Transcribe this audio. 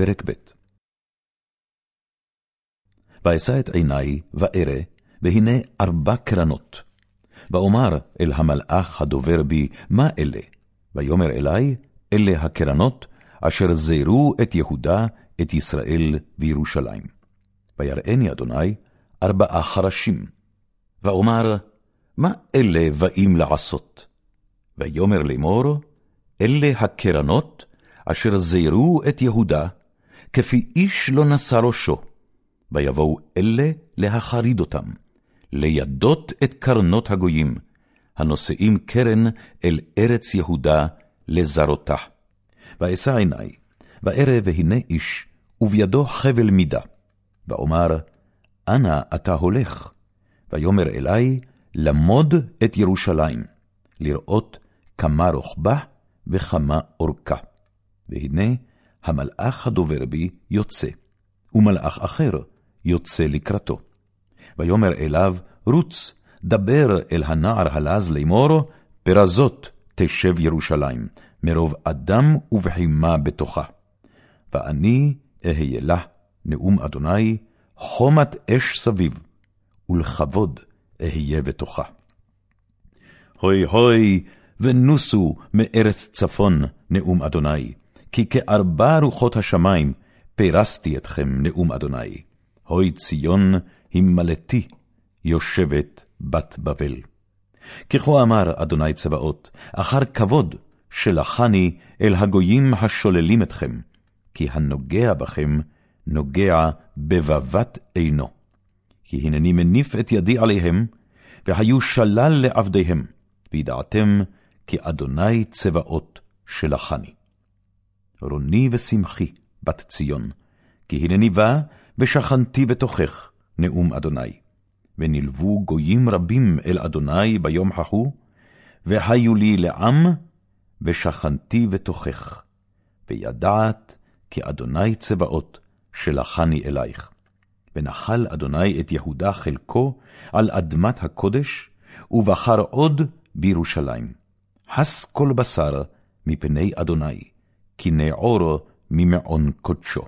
פרק ב' ואשא את עיני, וארא, והנה ארבע קרנות. ואומר אל המלאך הדובר בי, מה אלה? ויאמר אלי, אלה הקרנות, אשר זרו את יהודה, את ישראל וירושלים. ויראני אדוני ארבעה חרשים. ואומר, מה אלה באים לעשות? ויאמר לאמור, אלה הקרנות, אשר זרו את יהודה, כפי איש לא נשא ראשו. ויבואו אלה להחריד אותם, לידות את קרנות הגויים, הנושאים קרן אל ארץ יהודה לזרותה. ואשא עיני, וארא והנה איש, ובידו חבל מידה. ואומר, אנה אתה הולך? ויאמר אלי, למוד את ירושלים, לראות כמה רוחבה וכמה אורכה. והנה המלאך הדובר בי יוצא, ומלאך אחר יוצא לקראתו. ויאמר אליו, רוץ, דבר אל הנער הלז לאמור, פרזות תשב ירושלים, מרוב אדם ובחימה בתוכה. ואני אהיה לה, נאום אדוני, חומת אש סביב, ולכבוד אהיה בתוכה. הוי הוי, ונוסו מארץ צפון, נאום אדוני, כי כארבע רוחות השמיים פרסתי אתכם, נאום אדוני. הוי ציון, המלאתי, יושבת בת בבל. ככה אמר אדוני צבאות, אחר כבוד שלחני אל הגויים השוללים אתכם, כי הנוגע בכם, נוגע בבבת עינו. כי הנני מניף את ידי עליהם, והיו שלל לעבדיהם, וידעתם כי אדוני צבאות שלחני. רוני ושמחי, בת ציון, כי הנני בא ושכנתי בתוכך, נאום אדוני. ונלוו גויים רבים אל אדוני ביום ההוא, והיו לי לעם, ושכנתי בתוכך. וידעת כי אדוני צבאות שלחני אלייך. ונחל אדוני את יהודה חלקו על אדמת הקודש, ובחר עוד בירושלים. הס כל בשר מפני אדוני, כי נעור ממעון קודשו.